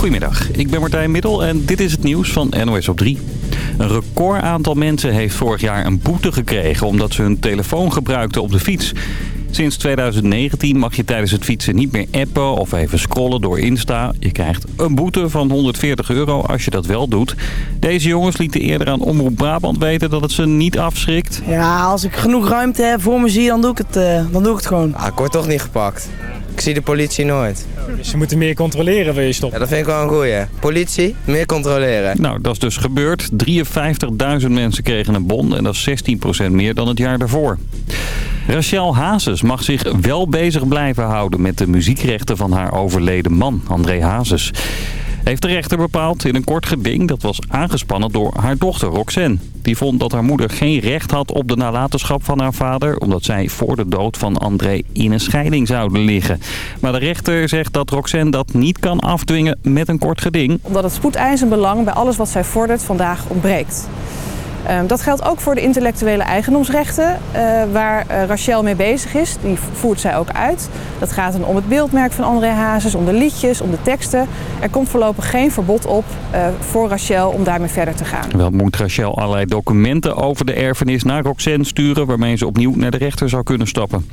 Goedemiddag, ik ben Martijn Middel en dit is het nieuws van NOS op 3. Een record aantal mensen heeft vorig jaar een boete gekregen omdat ze hun telefoon gebruikten op de fiets. Sinds 2019 mag je tijdens het fietsen niet meer appen of even scrollen door Insta. Je krijgt een boete van 140 euro als je dat wel doet. Deze jongens lieten eerder aan Omroep Brabant weten dat het ze niet afschrikt. Ja, als ik genoeg ruimte heb voor me zie, dan doe ik het, uh, dan doe ik het gewoon. Ah, ik word toch niet gepakt. Ik zie de politie nooit. Dus ze moeten meer controleren, wil je stoppen? Ja, dat vind ik wel een goeie. Politie, meer controleren. Nou, dat is dus gebeurd. 53.000 mensen kregen een bon en dat is 16% meer dan het jaar daarvoor. Rachel Hazes mag zich wel bezig blijven houden met de muziekrechten van haar overleden man, André Hazes. Heeft de rechter bepaald in een kort geding dat was aangespannen door haar dochter Roxanne. Die vond dat haar moeder geen recht had op de nalatenschap van haar vader... omdat zij voor de dood van André in een scheiding zouden liggen. Maar de rechter zegt dat Roxanne dat niet kan afdwingen met een kort geding. Omdat het spoedeisend belang bij alles wat zij vordert vandaag ontbreekt. Ehm, dat geldt ook voor de intellectuele eigendomsrechten uh, waar uh, Rachel mee bezig is. Die voert zij ook uit. Dat gaat dan om het beeldmerk van André Hazes, om de liedjes, om de teksten. Er komt voorlopig geen verbod op uh, voor Rachel om daarmee verder te gaan. Wel moet Rachel allerlei documenten over de erfenis naar Roxanne sturen... waarmee ze opnieuw naar de rechter zou kunnen stappen.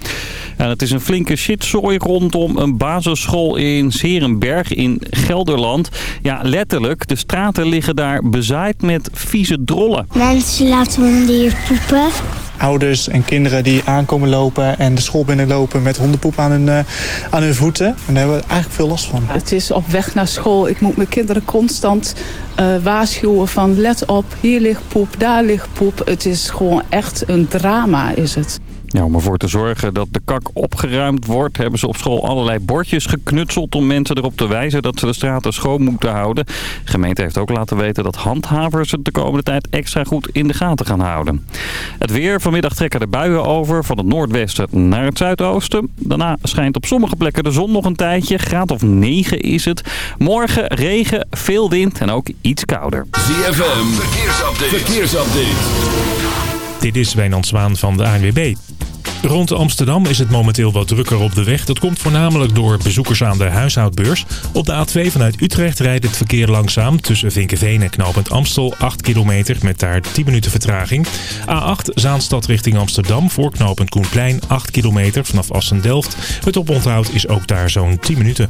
En het is een flinke shitzooi rondom een basisschool in Serenberg in Gelderland. Ja, letterlijk. De straten liggen daar bezaaid met vieze drollen. Mensen laten honden hier poepen. Ouders en kinderen die aankomen lopen en de school binnenlopen met hondenpoep aan hun, uh, aan hun voeten. En daar hebben we eigenlijk veel last van. Het is op weg naar school. Ik moet mijn kinderen constant uh, waarschuwen van let op, hier ligt poep, daar ligt poep. Het is gewoon echt een drama is het. Ja, om ervoor te zorgen dat de kak opgeruimd wordt... hebben ze op school allerlei bordjes geknutseld om mensen erop te wijzen... dat ze de straten schoon moeten houden. De gemeente heeft ook laten weten dat handhavers het de komende tijd extra goed in de gaten gaan houden. Het weer. Vanmiddag trekken de buien over van het noordwesten naar het zuidoosten. Daarna schijnt op sommige plekken de zon nog een tijdje. Graad of 9 is het. Morgen regen, veel wind en ook iets kouder. ZFM. Verkeersupdate. Verkeersupdate. Dit is Wijnand Zwaan van de ANWB. Rond Amsterdam is het momenteel wat drukker op de weg. Dat komt voornamelijk door bezoekers aan de huishoudbeurs. Op de A2 vanuit Utrecht rijdt het verkeer langzaam tussen Vinkenveen en Knopend Amstel 8 kilometer met daar 10 minuten vertraging. A8 Zaanstad richting Amsterdam voor Knopend Koenplein 8 kilometer vanaf Assen-Delft. Het oponthoud is ook daar zo'n 10 minuten.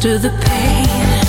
to the pain.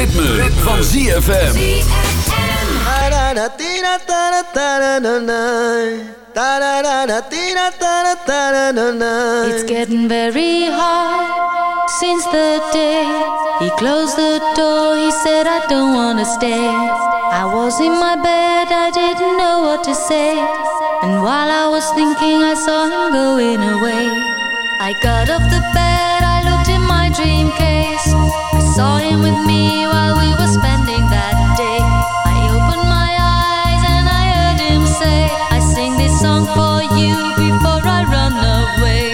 ritme, ritme. van ZFM. It's getting very hard since the day he closed the door. He said, I don't wanna stay. I was in my bed, I didn't know what to say. And while I was thinking, I saw him going away. I got off the bed, I looked in my dream case saw him with me while we were spending that day. I opened my eyes and I heard him say, I sing this song for you before I run away.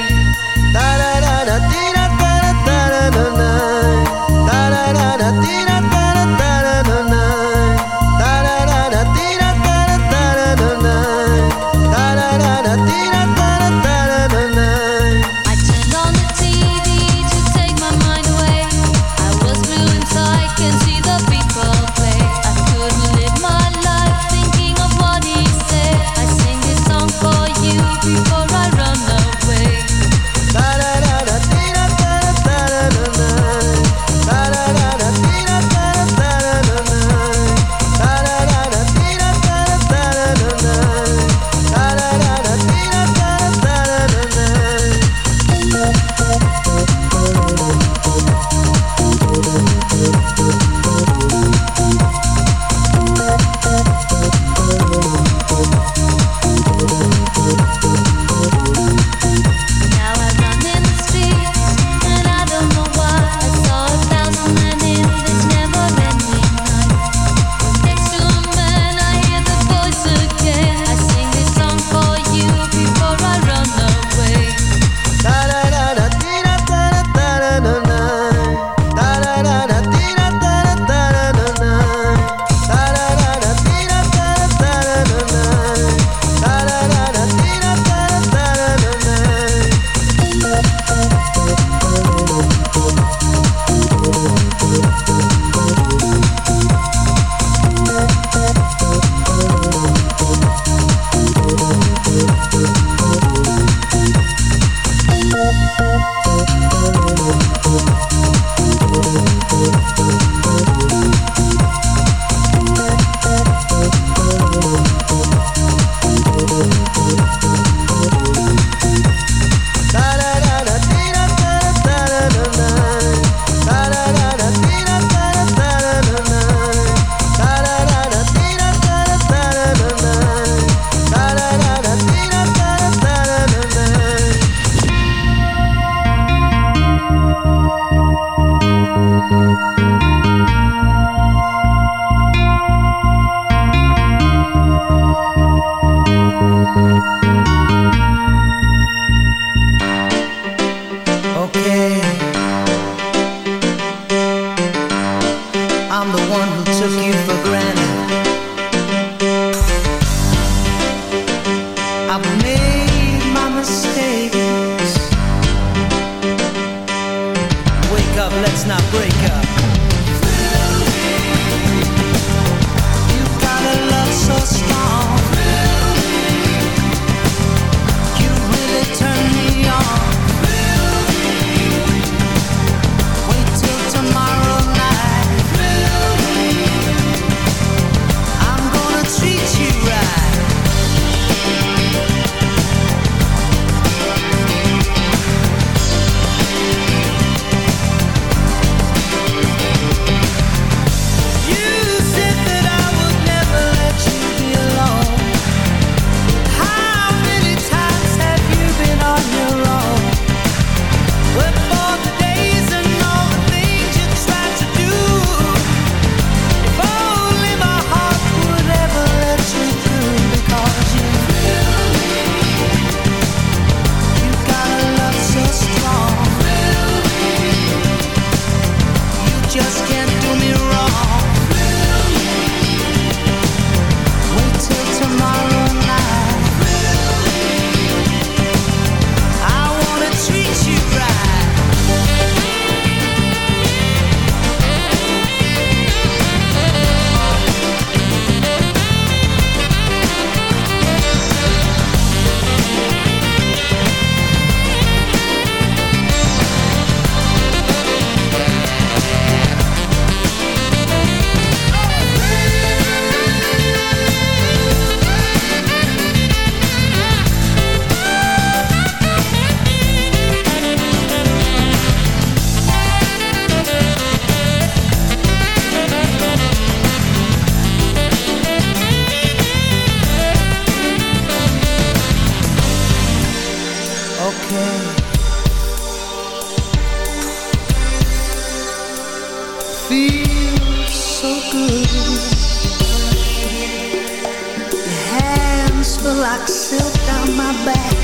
Like silk down my back.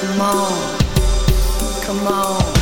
Come on, come on.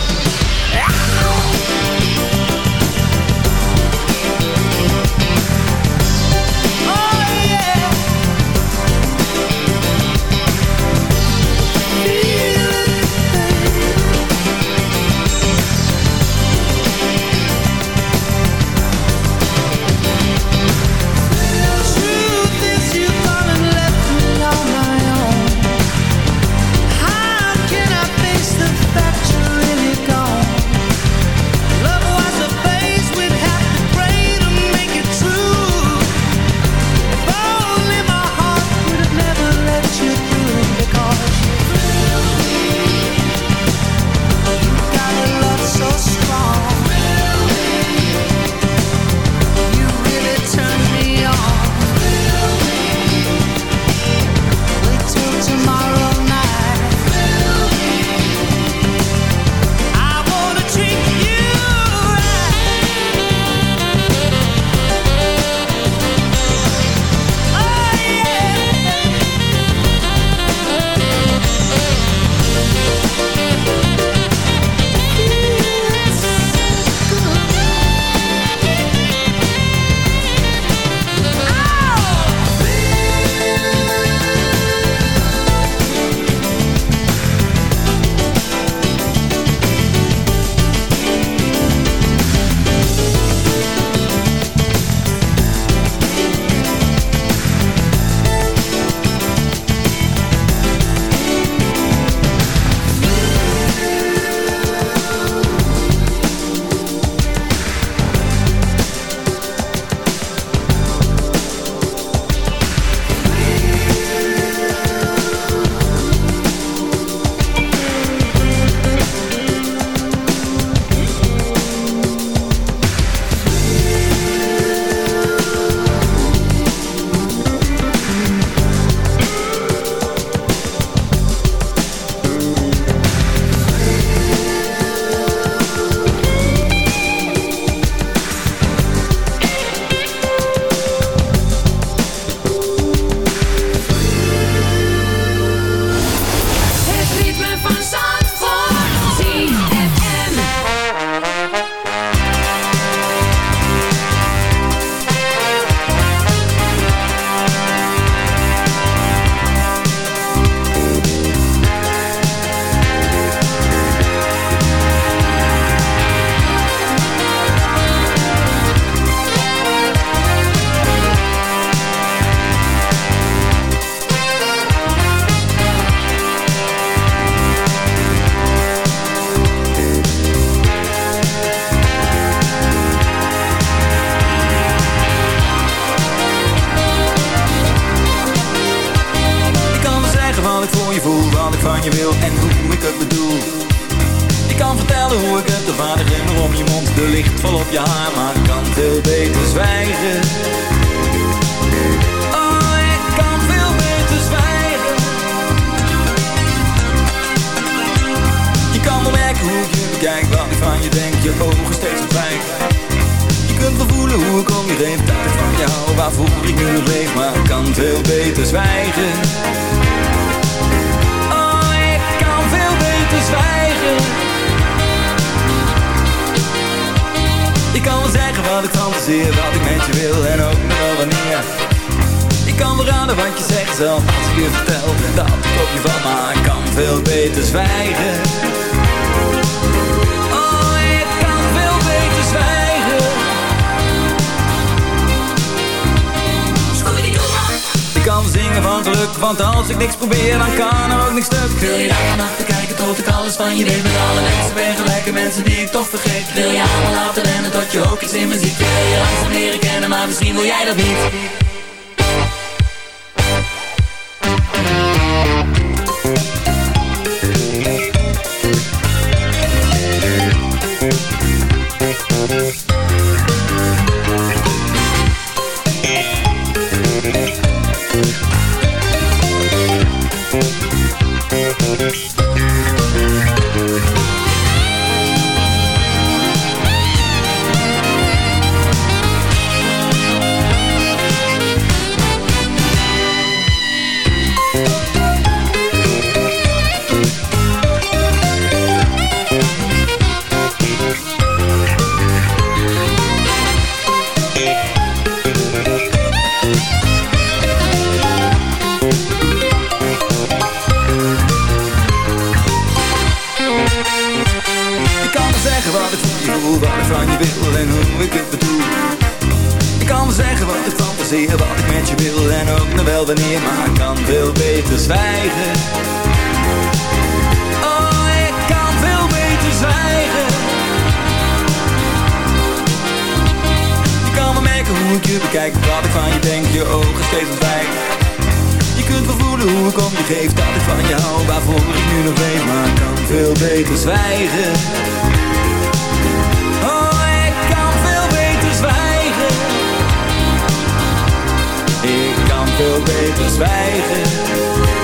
waar voel ik nu leeg, maar kan veel beter zwijgen. Oh, ik kan veel beter zwijgen. Ik kan wel zeggen wat ik fantaseer, wat ik met je wil en ook nog wel wanneer. Ik kan wel raden wat je zegt zelf als ik je vertel dat ik op je van, maar ik kan veel beter zwijgen. van geluk Want als ik niks probeer dan kan ook niks stuk. Wil je daar aan kijken tot ik alles van je weet Met alle mensen. Ben gelijke mensen die ik toch vergeet. Wil je allemaal laten rennen tot je ook iets in me ziet Wil je langzaam leren kennen maar misschien wil jij dat niet. Kijk wat ik van je denk, je ogen steeds ontwijk. Je kunt wel voelen hoe ik om je geef Dat ik van je hou, waarvoor ik nu nog weet Maar ik kan veel beter zwijgen. Oh, ik kan veel beter zwijgen. Ik kan veel beter zwijgen.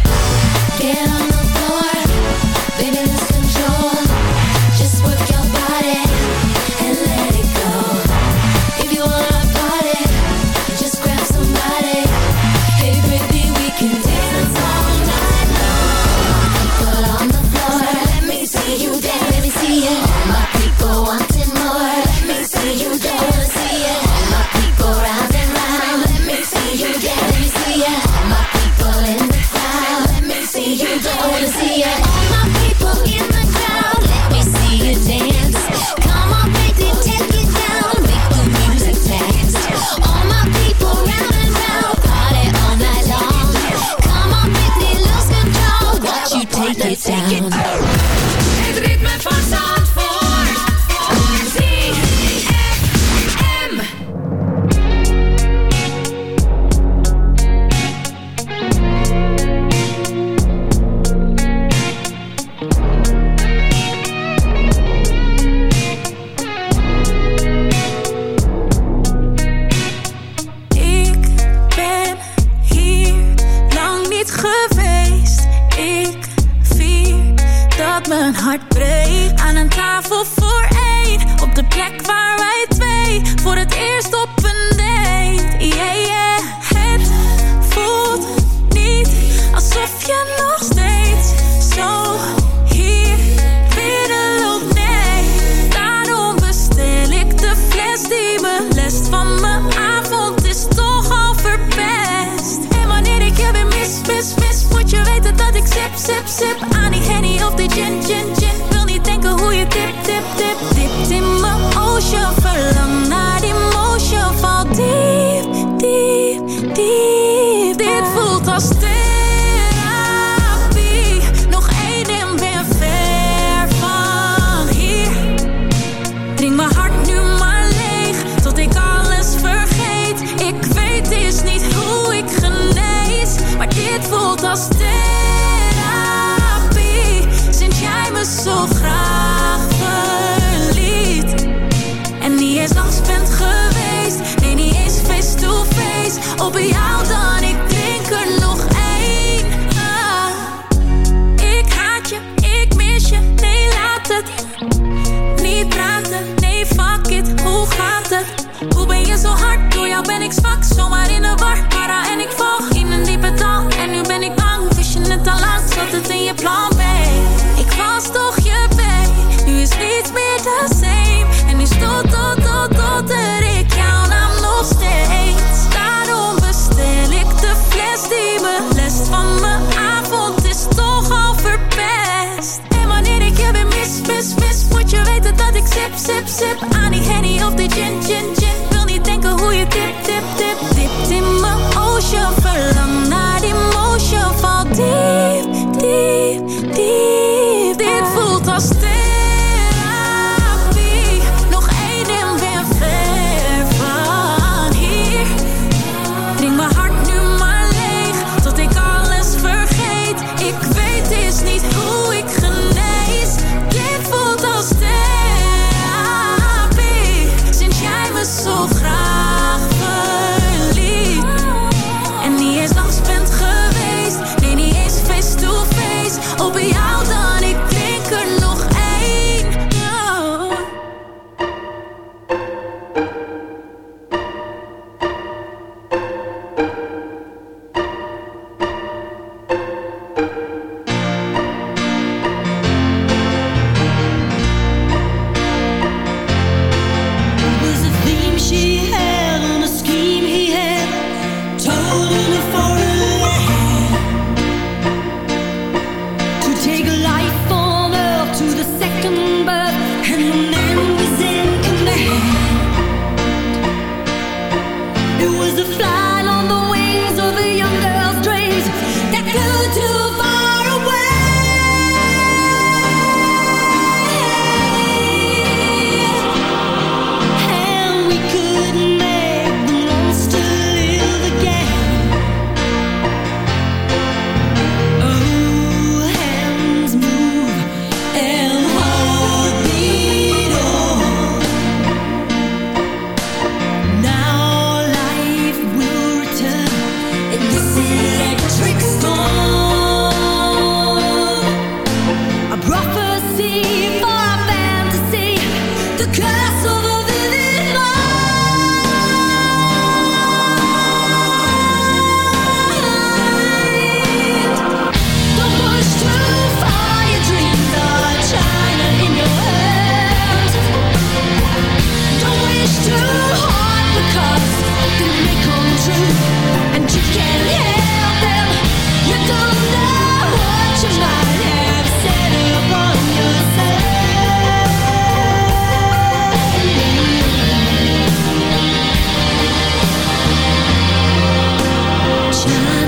shine.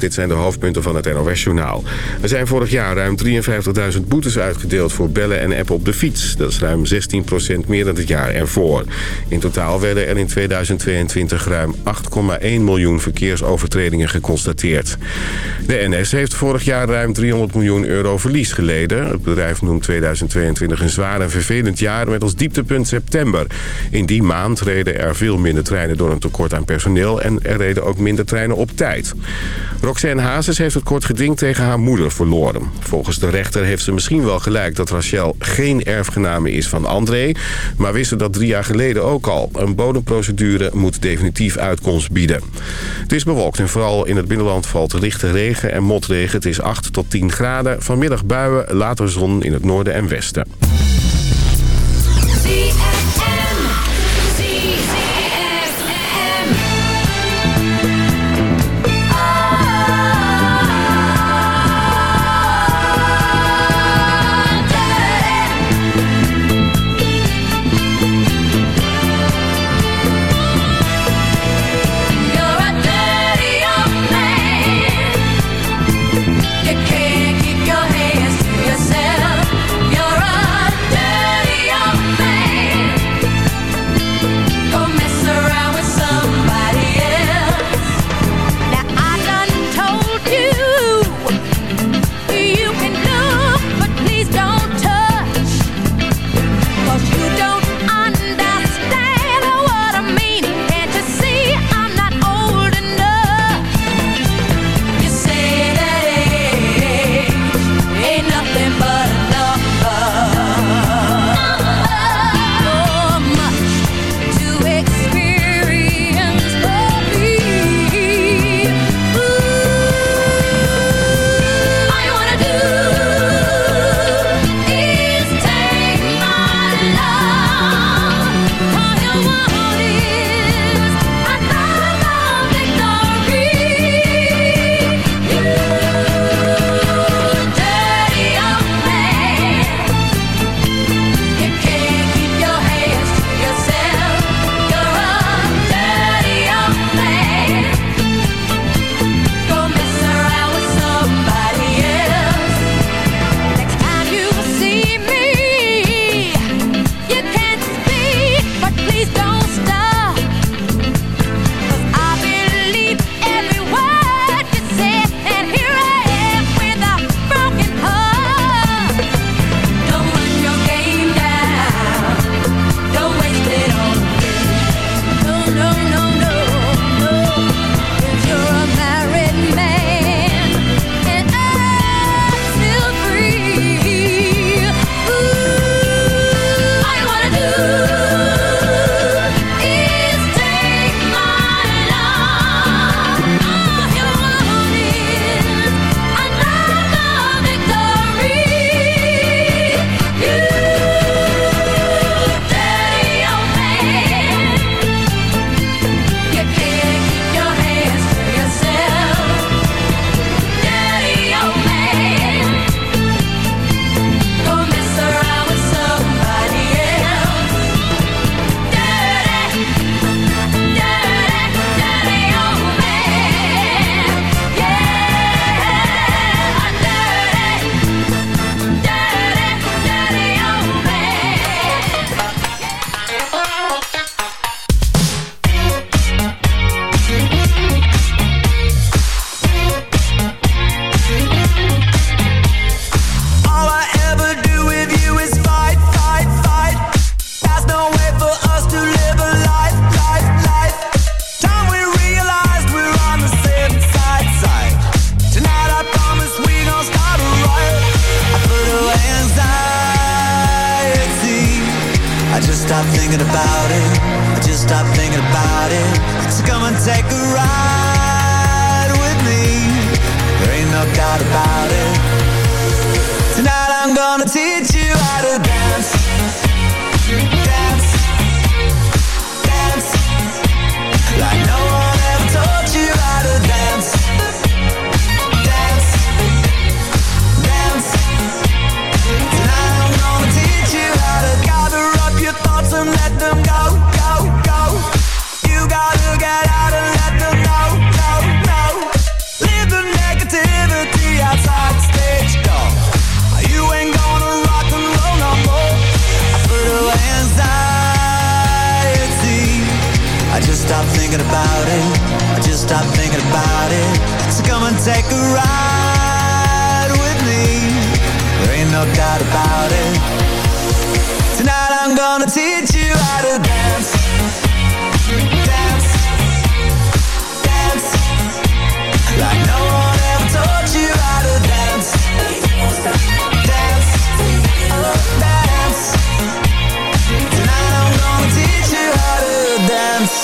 Dit zijn de hoofdpunten van het NOS-journaal. Er zijn vorig jaar ruim 53.000 boetes uitgedeeld voor bellen en appen op de fiets. Dat is ruim 16% meer dan het jaar ervoor. In totaal werden er in 2022 ruim 8,1 miljoen verkeersovertredingen geconstateerd. De NS heeft vorig jaar ruim 300 miljoen euro verlies geleden. Het bedrijf noemt 2022 een zwaar en vervelend jaar met als dieptepunt september. In die maand reden er veel minder treinen door een tekort aan personeel... en er reden ook minder treinen op tijd. Roxanne Hazes heeft het kort geding tegen haar moeder verloren. Volgens de rechter heeft ze misschien wel gelijk dat Rachel geen erfgename is van André... maar wist ze dat drie jaar geleden ook al. Een bodemprocedure moet definitief uitkomst bieden. Het is bewolkt en vooral in het binnenland valt lichte regen en motregen. Het is 8 tot 10 graden. Vanmiddag buien, later zon in het noorden en westen. about about it. Tonight I'm gonna teach you how to dance. Dance. Dance. Like no one ever taught you how to dance. Dance. Dance Tonight I'm gonna teach you how to dance.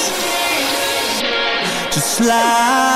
Just like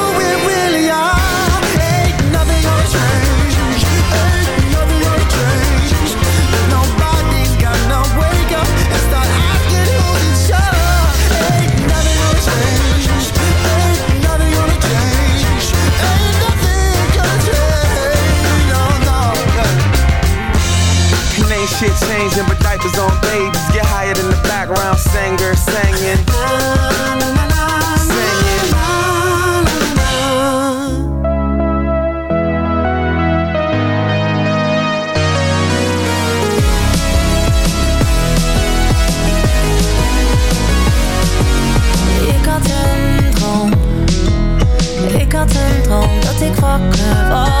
shit changing, but diapers on babies. Get higher than the background singer singing. Ik had een droom dat ik wakker was.